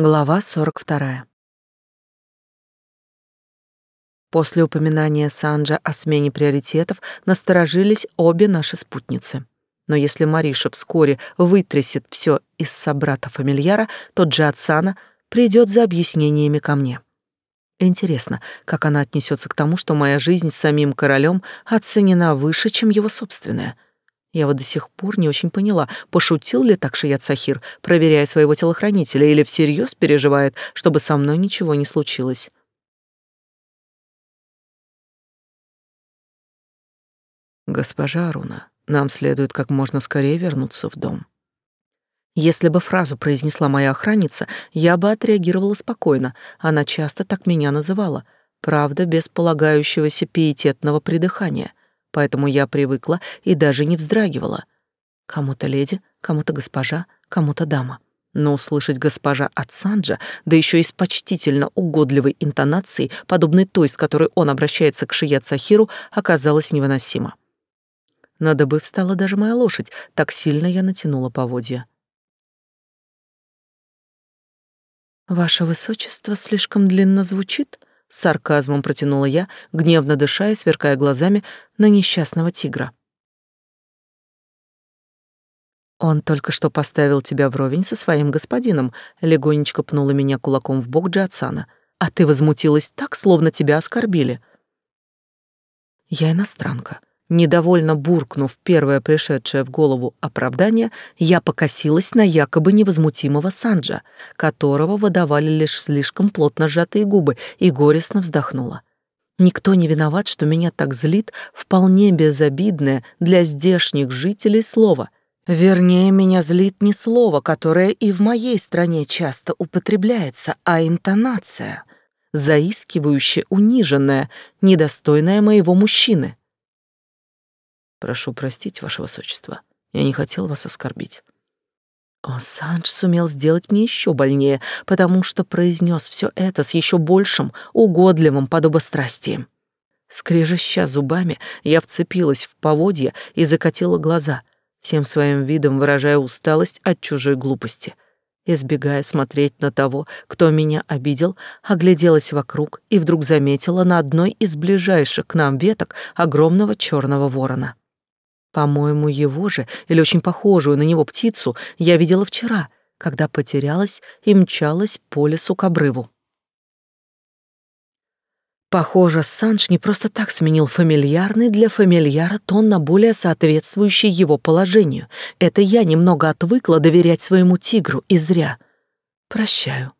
Глава 42. После упоминания Санджа о смене приоритетов насторожились обе наши спутницы. Но если Мариша вскоре вытрясет все из собрата-фамильяра, то Джиатсана придет за объяснениями ко мне. Интересно, как она отнесется к тому, что моя жизнь с самим королем оценена выше, чем его собственная — я вот до сих пор не очень поняла, пошутил ли так Шият Сахир, проверяя своего телохранителя, или всерьез переживает, чтобы со мной ничего не случилось. Госпожа Аруна, нам следует как можно скорее вернуться в дом. Если бы фразу произнесла моя охранница, я бы отреагировала спокойно. Она часто так меня называла, правда, без полагающегося пиететного придыхания поэтому я привыкла и даже не вздрагивала. Кому-то леди, кому-то госпожа, кому-то дама. Но услышать госпожа от Санджа, да еще и с почтительно угодливой интонацией, подобной той, с которой он обращается к Шият Сахиру, оказалось невыносимо. На дыбы встала даже моя лошадь, так сильно я натянула поводья. «Ваше высочество слишком длинно звучит?» Сарказмом протянула я, гневно дыша и сверкая глазами на несчастного тигра. Он только что поставил тебя вровень со своим господином, легонечко пнула меня кулаком в бок Джатсана. А ты возмутилась так, словно тебя оскорбили. Я иностранка. Недовольно буркнув первое пришедшее в голову оправдание, я покосилась на якобы невозмутимого Санджа, которого выдавали лишь слишком плотно сжатые губы, и горестно вздохнула. Никто не виноват, что меня так злит вполне безобидное для здешних жителей слово. Вернее, меня злит не слово, которое и в моей стране часто употребляется, а интонация, заискивающая, униженная, недостойная моего мужчины. Прошу простить, ваше высочество. Я не хотел вас оскорбить. О, Санж сумел сделать мне еще больнее, потому что произнес все это с еще большим, угодливым подобострастием. Скрежеща зубами, я вцепилась в поводья и закатила глаза, всем своим видом выражая усталость от чужой глупости. Избегая смотреть на того, кто меня обидел, огляделась вокруг и вдруг заметила на одной из ближайших к нам веток огромного черного ворона. По-моему, его же, или очень похожую на него птицу, я видела вчера, когда потерялась и мчалась по лесу к обрыву. Похоже, Санж не просто так сменил фамильярный для фамильяра тон на более соответствующий его положению. Это я немного отвыкла доверять своему тигру, и зря. Прощаю.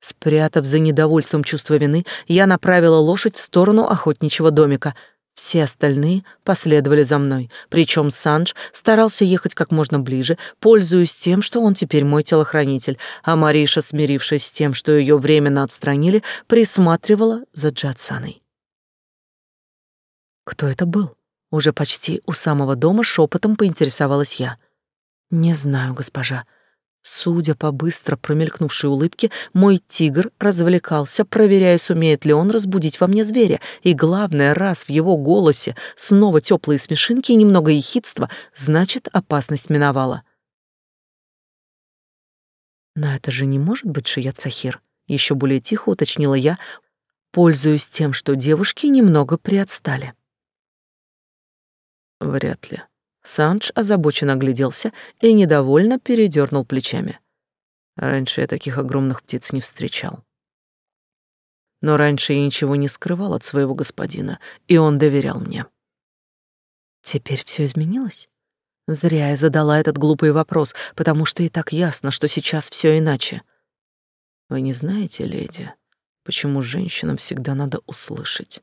Спрятав за недовольством чувство вины, я направила лошадь в сторону охотничьего домика — все остальные последовали за мной, причем Санж старался ехать как можно ближе, пользуясь тем, что он теперь мой телохранитель, а Мариша, смирившись с тем, что ее временно отстранили, присматривала за Джатсаной. Кто это был? Уже почти у самого дома шепотом поинтересовалась я. Не знаю, госпожа. Судя по быстро промелькнувшей улыбке, мой тигр развлекался, проверяя, сумеет ли он разбудить во мне зверя, и главное, раз в его голосе снова теплые смешинки и немного ехидства, значит, опасность миновала. Но это же не может быть Шият Сахир, еще более тихо уточнила я, пользуясь тем, что девушки немного приотстали. Вряд ли. Санж озабоченно огляделся и недовольно передернул плечами. Раньше я таких огромных птиц не встречал. Но раньше я ничего не скрывал от своего господина, и он доверял мне. Теперь все изменилось? Зря я задала этот глупый вопрос, потому что и так ясно, что сейчас все иначе. Вы не знаете, леди, почему женщинам всегда надо услышать?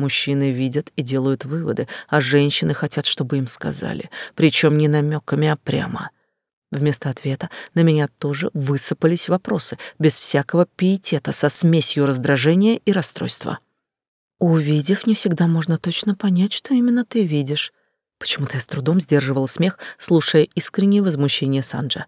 Мужчины видят и делают выводы, а женщины хотят, чтобы им сказали, причем не намеками, а прямо. Вместо ответа на меня тоже высыпались вопросы, без всякого пиетета, со смесью раздражения и расстройства. Увидев, не всегда можно точно понять, что именно ты видишь. Почему-то я с трудом сдерживала смех, слушая искреннее возмущение Санджа.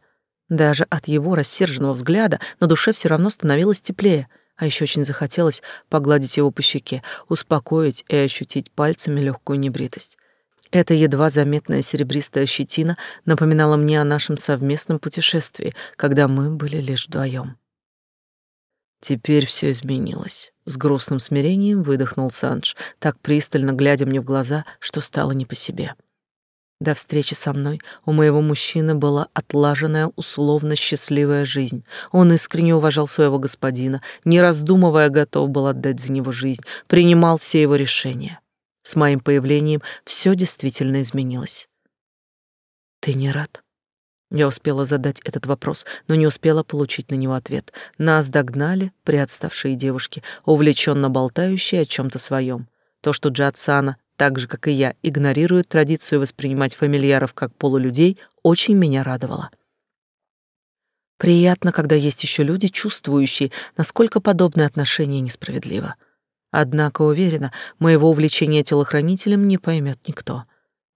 Даже от его рассерженного взгляда на душе все равно становилось теплее — а еще очень захотелось погладить его по щеке, успокоить и ощутить пальцами легкую небритость. Эта едва заметная серебристая щетина напоминала мне о нашем совместном путешествии, когда мы были лишь вдвоем. Теперь все изменилось. С грустным смирением выдохнул Санж, так пристально глядя мне в глаза, что стало не по себе. До встречи со мной у моего мужчины была отлаженная условно счастливая жизнь. Он искренне уважал своего господина, не раздумывая, готов был отдать за него жизнь, принимал все его решения. С моим появлением все действительно изменилось. Ты не рад? Я успела задать этот вопрос, но не успела получить на него ответ. Нас догнали приотставшие девушки, увлеченно болтающие о чем то своем. То, что Джатсана так же, как и я, игнорируют традицию воспринимать фамильяров как полулюдей, очень меня радовало. Приятно, когда есть еще люди, чувствующие, насколько подобное отношение несправедливо. Однако, уверена, моего увлечения телохранителем не поймет никто.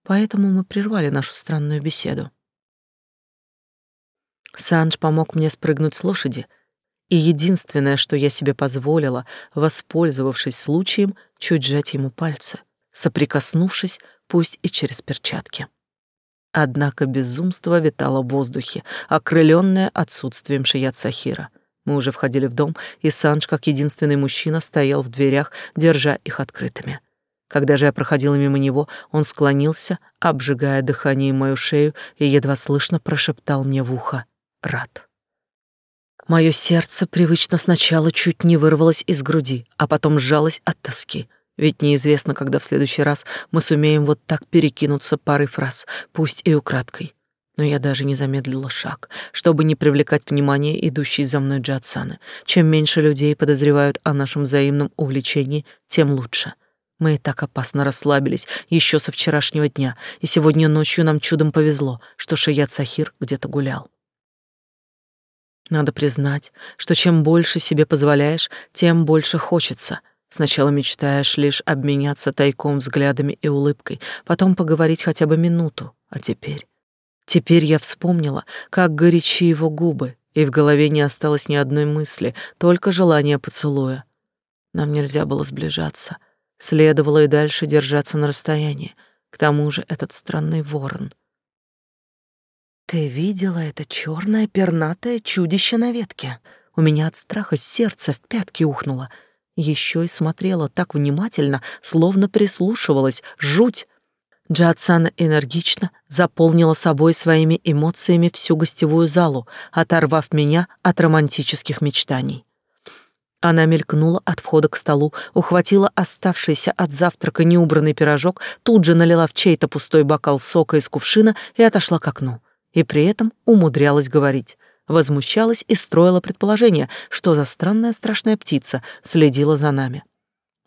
Поэтому мы прервали нашу странную беседу. Санж помог мне спрыгнуть с лошади, и единственное, что я себе позволила, воспользовавшись случаем, чуть сжать ему пальцы соприкоснувшись, пусть и через перчатки. Однако безумство витало в воздухе, окрыленное отсутствием Шият Сахира. Мы уже входили в дом, и Санж, как единственный мужчина, стоял в дверях, держа их открытыми. Когда же я проходила мимо него, он склонился, обжигая дыханием мою шею, и едва слышно прошептал мне в ухо «Рад». Мое сердце привычно сначала чуть не вырвалось из груди, а потом сжалось от тоски. Ведь неизвестно, когда в следующий раз мы сумеем вот так перекинуться парой фраз, пусть и украдкой. Но я даже не замедлила шаг, чтобы не привлекать внимание идущей за мной Джатсаны. Чем меньше людей подозревают о нашем взаимном увлечении, тем лучше. Мы и так опасно расслабились еще со вчерашнего дня, и сегодня ночью нам чудом повезло, что Шият Сахир где-то гулял. Надо признать, что чем больше себе позволяешь, тем больше хочется — Сначала мечтаешь лишь обменяться тайком взглядами и улыбкой, потом поговорить хотя бы минуту, а теперь... Теперь я вспомнила, как горячи его губы, и в голове не осталось ни одной мысли, только желание поцелуя. Нам нельзя было сближаться, следовало и дальше держаться на расстоянии. К тому же этот странный ворон. «Ты видела это черное пернатое чудище на ветке?» У меня от страха сердце в пятки ухнуло — еще и смотрела так внимательно, словно прислушивалась. Жуть! Джатсана энергично заполнила собой своими эмоциями всю гостевую залу, оторвав меня от романтических мечтаний. Она мелькнула от входа к столу, ухватила оставшийся от завтрака неубранный пирожок, тут же налила в чей-то пустой бокал сока из кувшина и отошла к окну. И при этом умудрялась говорить возмущалась и строила предположение, что за странная страшная птица следила за нами.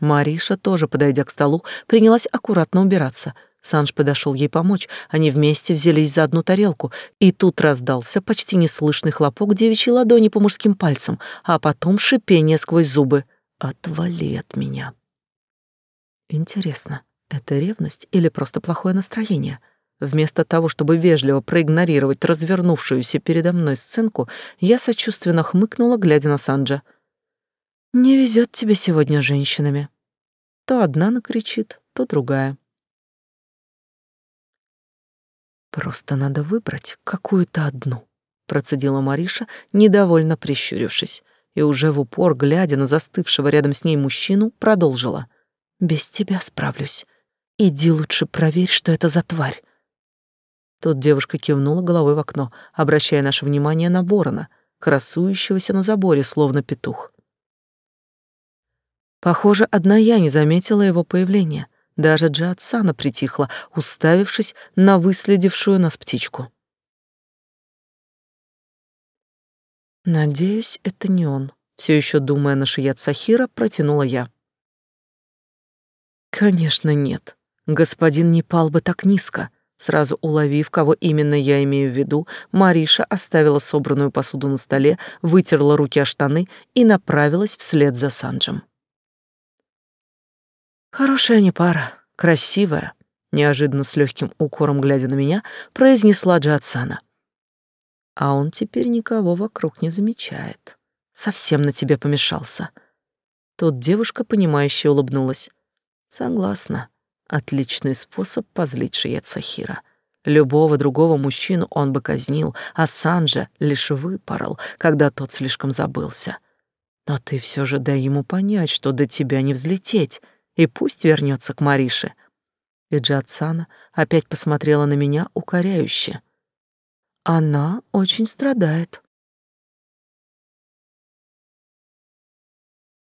Мариша, тоже подойдя к столу, принялась аккуратно убираться. Санж подошел ей помочь, они вместе взялись за одну тарелку, и тут раздался почти неслышный хлопок девичьей ладони по мужским пальцам, а потом шипение сквозь зубы. «Отвали от меня». Интересно, это ревность или просто плохое настроение? Вместо того, чтобы вежливо проигнорировать развернувшуюся передо мной сценку, я сочувственно хмыкнула, глядя на Санджа. «Не везет тебе сегодня женщинами. То одна накричит, то другая». «Просто надо выбрать какую-то одну», — процедила Мариша, недовольно прищурившись, и уже в упор, глядя на застывшего рядом с ней мужчину, продолжила. «Без тебя справлюсь. Иди лучше проверь, что это за тварь. Тут девушка кивнула головой в окно, обращая наше внимание на ворона, красующегося на заборе, словно петух. Похоже, одна я не заметила его появления. Даже Джиатсана притихла, уставившись на выследившую нас птичку. Надеюсь, это не он. Все еще думая на Шият Сахира, протянула я. Конечно, нет. Господин не пал бы так низко. Сразу уловив, кого именно я имею в виду, Мариша оставила собранную посуду на столе, вытерла руки о штаны и направилась вслед за Санджем. «Хорошая не пара, красивая», — неожиданно с легким укором глядя на меня, произнесла Джатсана. «А он теперь никого вокруг не замечает. Совсем на тебе помешался». Тут девушка, понимающе улыбнулась. «Согласна. Отличный способ позлить Шиет Сахира. Любого другого мужчину он бы казнил, а Санджа лишь выпорол, когда тот слишком забылся. Но ты все же дай ему понять, что до тебя не взлететь, и пусть вернется к Марише. И Джатсана опять посмотрела на меня укоряюще. Она очень страдает.